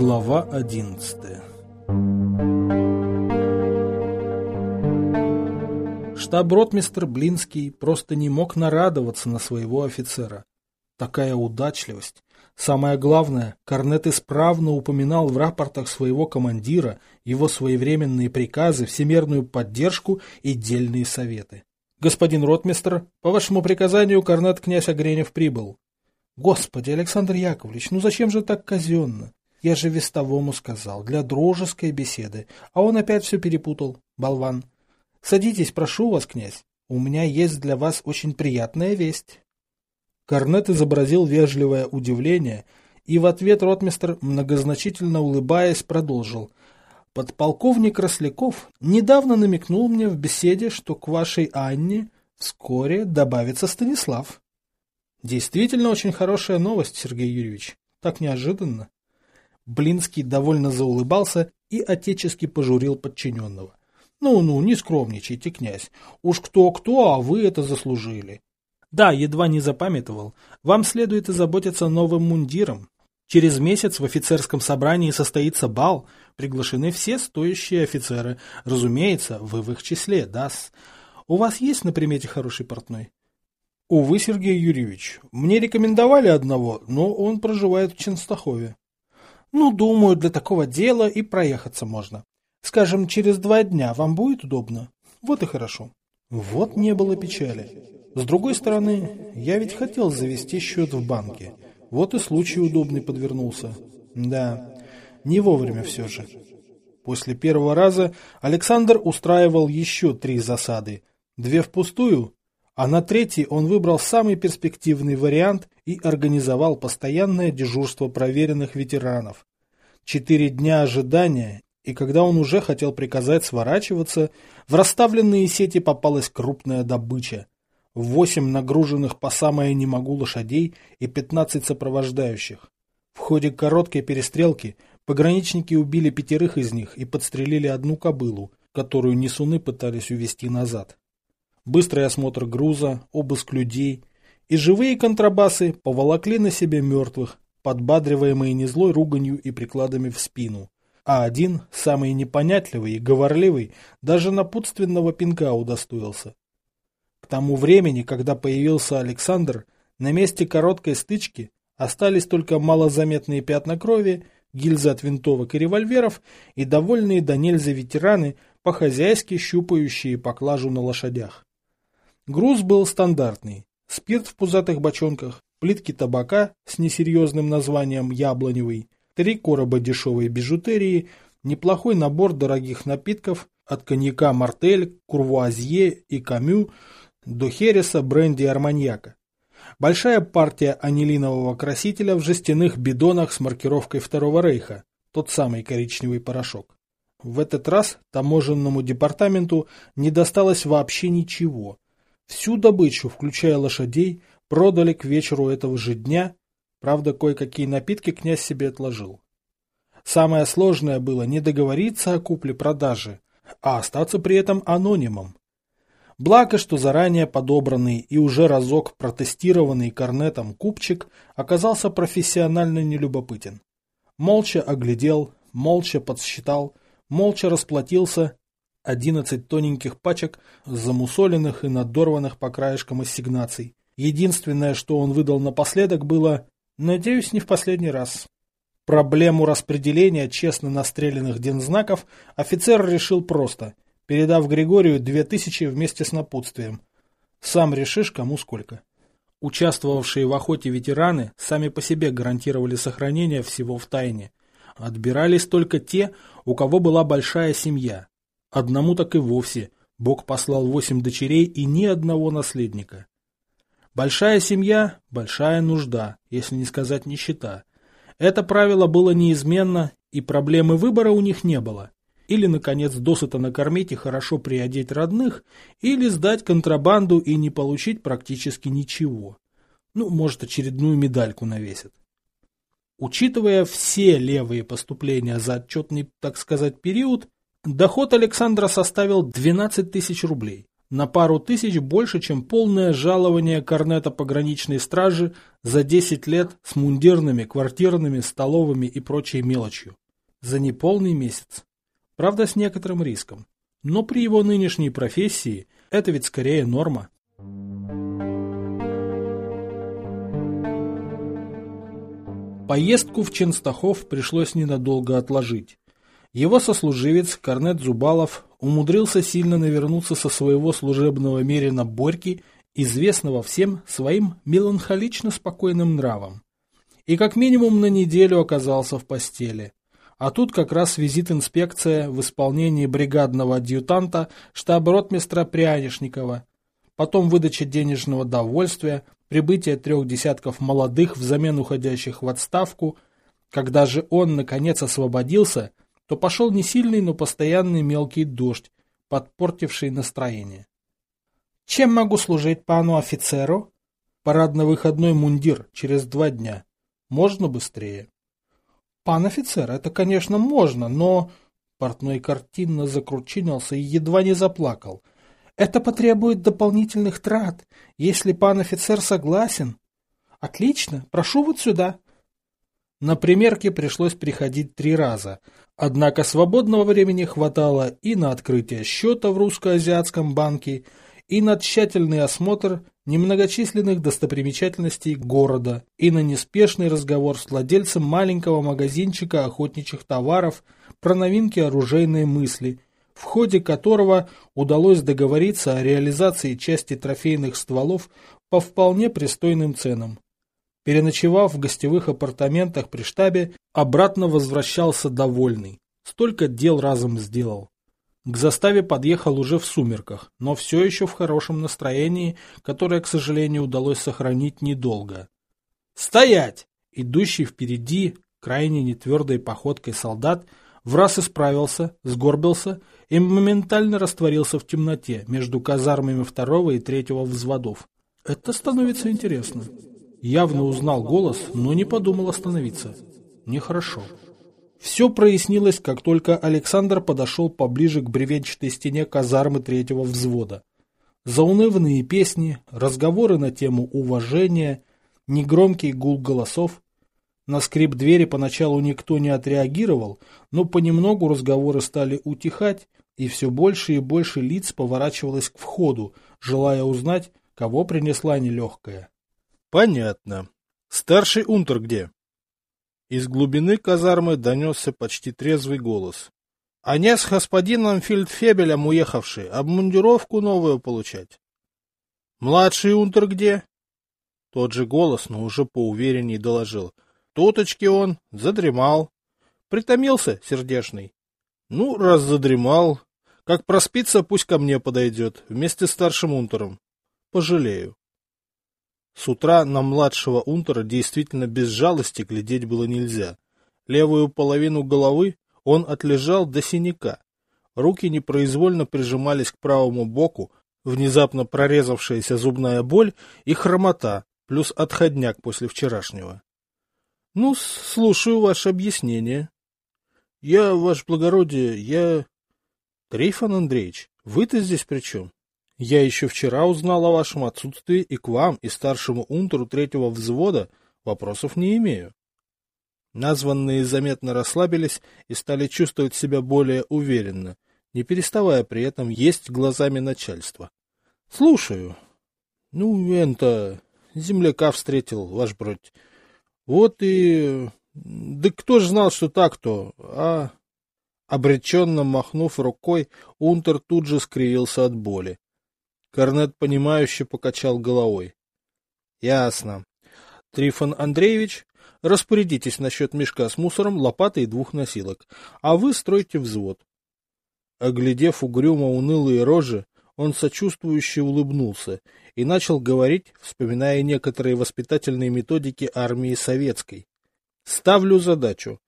Глава одиннадцатая Штаб-ротмистр Блинский просто не мог нарадоваться на своего офицера. Такая удачливость. Самое главное, Корнет исправно упоминал в рапортах своего командира его своевременные приказы, всемерную поддержку и дельные советы. «Господин ротмистр, по вашему приказанию Корнет князь Огренев прибыл». «Господи, Александр Яковлевич, ну зачем же так казенно? Я же вестовому сказал, для дружеской беседы, а он опять все перепутал, болван. Садитесь, прошу вас, князь, у меня есть для вас очень приятная весть». Корнет изобразил вежливое удивление, и в ответ ротмистр, многозначительно улыбаясь, продолжил. «Подполковник Росляков недавно намекнул мне в беседе, что к вашей Анне вскоре добавится Станислав». «Действительно очень хорошая новость, Сергей Юрьевич. Так неожиданно». Блинский довольно заулыбался и отечески пожурил подчиненного. «Ну-ну, не скромничайте, князь. Уж кто-кто, а вы это заслужили. Да, едва не запамятовал. Вам следует озаботиться новым мундиром. Через месяц в офицерском собрании состоится бал. Приглашены все стоящие офицеры. Разумеется, вы в их числе, дас. У вас есть на примете хороший портной? Увы, Сергей Юрьевич, мне рекомендовали одного, но он проживает в Ченстахове. Ну, думаю, для такого дела и проехаться можно. Скажем, через два дня вам будет удобно? Вот и хорошо. Вот не было печали. С другой стороны, я ведь хотел завести счет в банке. Вот и случай удобный подвернулся. Да, не вовремя все же. После первого раза Александр устраивал еще три засады. Две впустую, а на третий он выбрал самый перспективный вариант и организовал постоянное дежурство проверенных ветеранов. Четыре дня ожидания, и когда он уже хотел приказать сворачиваться, в расставленные сети попалась крупная добыча – восемь нагруженных по самое не могу лошадей и пятнадцать сопровождающих. В ходе короткой перестрелки пограничники убили пятерых из них и подстрелили одну кобылу, которую несуны пытались увести назад. Быстрый осмотр груза, обыск людей и живые контрабасы поволокли на себе мертвых, подбадриваемые незлой руганью и прикладами в спину. А один, самый непонятливый и говорливый, даже напутственного пинка удостоился. К тому времени, когда появился Александр, на месте короткой стычки остались только малозаметные пятна крови, гильзы от винтовок и револьверов и довольные до нельзя ветераны, по-хозяйски щупающие поклажу на лошадях. Груз был стандартный. Спирт в пузатых бочонках, плитки табака с несерьезным названием «Яблоневый», три короба дешевой бижутерии, неплохой набор дорогих напитков от коньяка «Мартель», «Курвуазье» и «Камю», до хереса, бренди и арманьяка. Большая партия анилинового красителя в жестяных бидонах с маркировкой Второго Рейха, тот самый коричневый порошок. В этот раз таможенному департаменту не досталось вообще ничего. Всю добычу, включая лошадей, продали к вечеру этого же дня, правда, кое-какие напитки князь себе отложил. Самое сложное было не договориться о купле-продаже, а остаться при этом анонимом. Благо, что заранее подобранный и уже разок протестированный корнетом купчик оказался профессионально нелюбопытен. Молча оглядел, молча подсчитал, молча расплатился. Одиннадцать тоненьких пачек, замусоленных и надорванных по краешкам ассигнаций. Единственное, что он выдал напоследок, было «надеюсь, не в последний раз». Проблему распределения честно настреленных дензнаков офицер решил просто – передав Григорию две тысячи вместе с напутствием. Сам решишь, кому сколько. Участвовавшие в охоте ветераны сами по себе гарантировали сохранение всего в тайне. Отбирались только те, у кого была большая семья. Одному так и вовсе Бог послал восемь дочерей и ни одного наследника. Большая семья – большая нужда, если не сказать нищета. Это правило было неизменно, и проблемы выбора у них не было или, наконец, досыта накормить и хорошо приодеть родных, или сдать контрабанду и не получить практически ничего. Ну, может, очередную медальку навесят. Учитывая все левые поступления за отчетный, так сказать, период, доход Александра составил 12 тысяч рублей. на пару тысяч больше, чем полное жалование корнета пограничной стражи за 10 лет с мундирными, квартирными, столовыми и прочей мелочью. За неполный месяц. Правда, с некоторым риском. Но при его нынешней профессии это ведь скорее норма. Поездку в Ченстахов пришлось ненадолго отложить. Его сослуживец Корнет Зубалов умудрился сильно навернуться со своего служебного мерина Борьки, известного всем своим меланхолично спокойным нравом. И как минимум на неделю оказался в постели. А тут как раз визит инспекция в исполнении бригадного адъютанта штаб-ротмистра Прянишникова, потом выдача денежного довольствия, прибытие трех десятков молодых взамен уходящих в отставку. Когда же он, наконец, освободился – то пошел не сильный, но постоянный мелкий дождь, подпортивший настроение. «Чем могу служить пану офицеру?» «Парадно-выходной мундир через два дня. Можно быстрее?» «Пан офицер, это, конечно, можно, но...» Портной картинно закручинился и едва не заплакал. «Это потребует дополнительных трат, если пан офицер согласен». «Отлично, прошу вот сюда». На примерке пришлось приходить три раза, однако свободного времени хватало и на открытие счета в русско-азиатском банке, и на тщательный осмотр немногочисленных достопримечательностей города, и на неспешный разговор с владельцем маленького магазинчика охотничьих товаров про новинки оружейной мысли, в ходе которого удалось договориться о реализации части трофейных стволов по вполне пристойным ценам. Переночевав в гостевых апартаментах при штабе, обратно возвращался довольный. Столько дел разом сделал. К заставе подъехал уже в сумерках, но все еще в хорошем настроении, которое, к сожалению, удалось сохранить недолго. «Стоять!» Идущий впереди, крайне нетвердой походкой солдат, в раз исправился, сгорбился и моментально растворился в темноте между казармами второго и третьего взводов. Это становится интересно. Явно узнал голос, но не подумал остановиться. Нехорошо. Все прояснилось, как только Александр подошел поближе к бревенчатой стене казармы третьего взвода. Заунывные песни, разговоры на тему уважения, негромкий гул голосов. На скрип двери поначалу никто не отреагировал, но понемногу разговоры стали утихать, и все больше и больше лиц поворачивалось к входу, желая узнать, кого принесла нелегкая. Понятно. Старший унтер где? Из глубины казармы донесся почти трезвый голос. Они с господином Фельдфебелем уехавший, обмундировку новую получать. Младший унтер где? Тот же голос, но уже поуверенней доложил. Туточки он, задремал. Притомился, сердешный. Ну, раз задремал, как проспится, пусть ко мне подойдет, вместе с старшим унтером. Пожалею. С утра на младшего унтера действительно без жалости глядеть было нельзя. Левую половину головы он отлежал до синяка. Руки непроизвольно прижимались к правому боку, внезапно прорезавшаяся зубная боль и хромота, плюс отходняк после вчерашнего. — Ну, слушаю ваше объяснение. — Я, ваше благородие, я... — Трифон Андреевич, вы-то здесь при чем? Я еще вчера узнал о вашем отсутствии и к вам, и старшему унтеру третьего взвода вопросов не имею. Названные заметно расслабились и стали чувствовать себя более уверенно, не переставая при этом есть глазами начальства. — Слушаю. — Ну, это... Земляка встретил, ваш бродь. Вот и... Да кто ж знал, что так-то, а... Обреченно махнув рукой, Унтер тут же скривился от боли. Корнет, понимающе покачал головой. — Ясно. Трифон Андреевич, распорядитесь насчет мешка с мусором, лопаты и двух носилок, а вы стройте взвод. Оглядев угрюмо унылые рожи, он сочувствующе улыбнулся и начал говорить, вспоминая некоторые воспитательные методики армии советской. Ставлю задачу.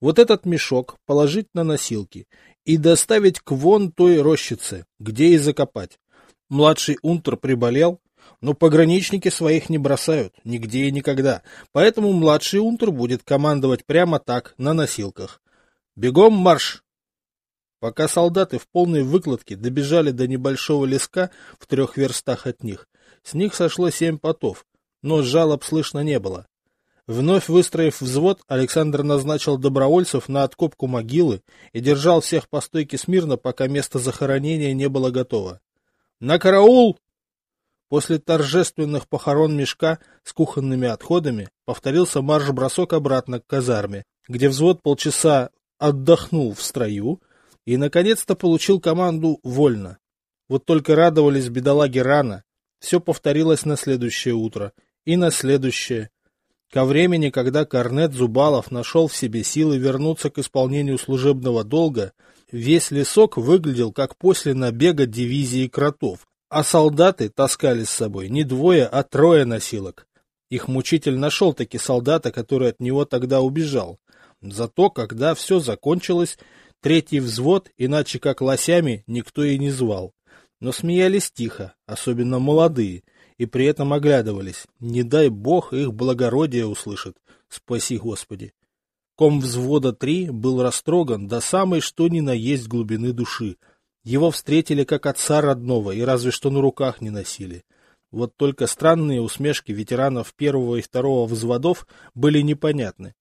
Вот этот мешок положить на носилки и доставить к вон той рощице, где и закопать. Младший унтер приболел, но пограничники своих не бросают, нигде и никогда, поэтому младший унтер будет командовать прямо так, на носилках. Бегом марш! Пока солдаты в полной выкладке добежали до небольшого леска в трех верстах от них, с них сошло семь потов, но жалоб слышно не было. Вновь выстроив взвод, Александр назначил добровольцев на откопку могилы и держал всех по стойке смирно, пока место захоронения не было готово. «На караул!» После торжественных похорон мешка с кухонными отходами повторился марш-бросок обратно к казарме, где взвод полчаса отдохнул в строю и, наконец-то, получил команду «Вольно». Вот только радовались бедолаги рано. Все повторилось на следующее утро и на следующее. Ко времени, когда Корнет Зубалов нашел в себе силы вернуться к исполнению служебного долга, весь лесок выглядел как после набега дивизии кротов, а солдаты таскали с собой не двое, а трое носилок. Их мучитель нашел таки солдата, который от него тогда убежал. Зато, когда все закончилось, третий взвод, иначе как лосями, никто и не звал. Но смеялись тихо, особенно молодые, и при этом оглядывались. Не дай бог их благородие услышит. Спаси Господи. Ком взвода три был растроган до самой что ни на есть глубины души, его встретили как отца родного и разве что на руках не носили. Вот только странные усмешки ветеранов первого и второго взводов были непонятны.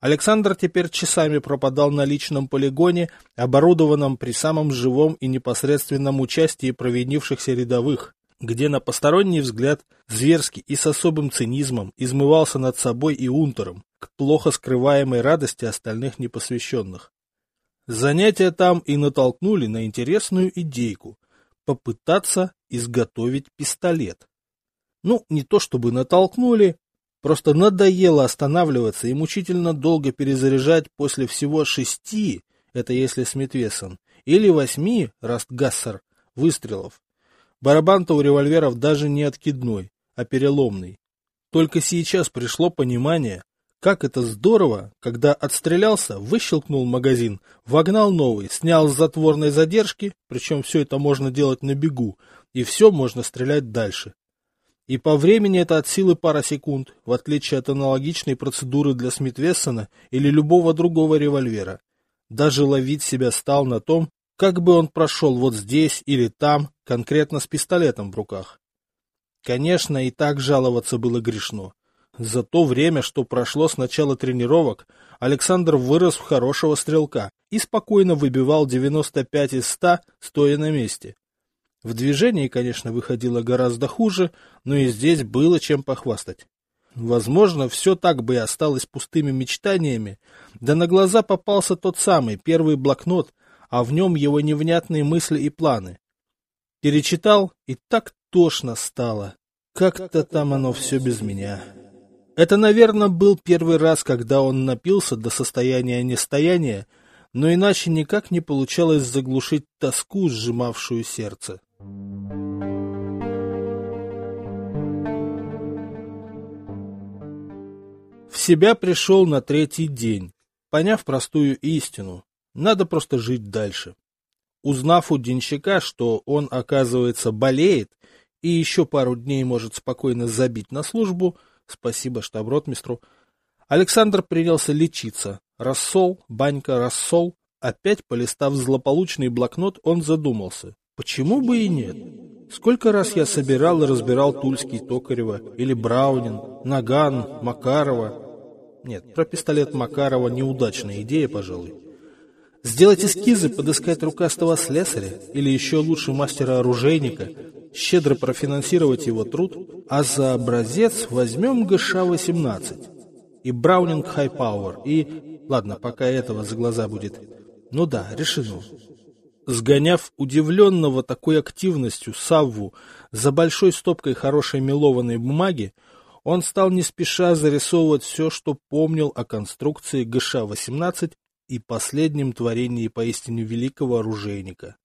Александр теперь часами пропадал на личном полигоне, оборудованном при самом живом и непосредственном участии провинившихся рядовых, где на посторонний взгляд зверски и с особым цинизмом измывался над собой и унтером, к плохо скрываемой радости остальных непосвященных. Занятия там и натолкнули на интересную идейку – попытаться изготовить пистолет. Ну, не то чтобы натолкнули, просто надоело останавливаться и мучительно долго перезаряжать после всего шести, это если Вессон, или восьми, Растгассер, выстрелов. Барабан-то у револьверов даже не откидной, а переломный. Только сейчас пришло понимание, как это здорово, когда отстрелялся, выщелкнул магазин, вогнал новый, снял с затворной задержки, причем все это можно делать на бегу, и все можно стрелять дальше. И по времени это от силы пара секунд, в отличие от аналогичной процедуры для Смит-Вессона или любого другого револьвера. Даже ловить себя стал на том, как бы он прошел вот здесь или там, конкретно с пистолетом в руках. Конечно, и так жаловаться было грешно. За то время, что прошло с начала тренировок, Александр вырос в хорошего стрелка и спокойно выбивал 95 из 100, стоя на месте. В движении, конечно, выходило гораздо хуже, но и здесь было чем похвастать. Возможно, все так бы и осталось пустыми мечтаниями, да на глаза попался тот самый первый блокнот, а в нем его невнятные мысли и планы. Перечитал, и так тошно стало. Как-то там оно все без меня. Это, наверное, был первый раз, когда он напился до состояния нестояния, но иначе никак не получалось заглушить тоску, сжимавшую сердце. В себя пришел на третий день, поняв простую истину. Надо просто жить дальше. Узнав у денщика, что он, оказывается, болеет и еще пару дней может спокойно забить на службу, Спасибо штаб-ротмистру. Александр принялся лечиться. Рассол, банька, рассол. Опять полистав злополучный блокнот, он задумался. Почему бы и нет? Сколько раз я собирал и разбирал Тульский Токарева, или Браунин, Наган, Макарова. Нет, про пистолет Макарова неудачная идея, пожалуй. Сделать эскизы, подыскать рукастого слесаря, или еще лучше мастера-оружейника, щедро профинансировать его труд, а за образец возьмем ГШ-18 и Браунинг High Power, и... Ладно, пока этого за глаза будет. Ну да, решено. Сгоняв удивленного такой активностью Савву за большой стопкой хорошей мелованной бумаги, он стал не спеша зарисовывать все, что помнил о конструкции ГШ-18 и последнем творении поистине великого оружейника.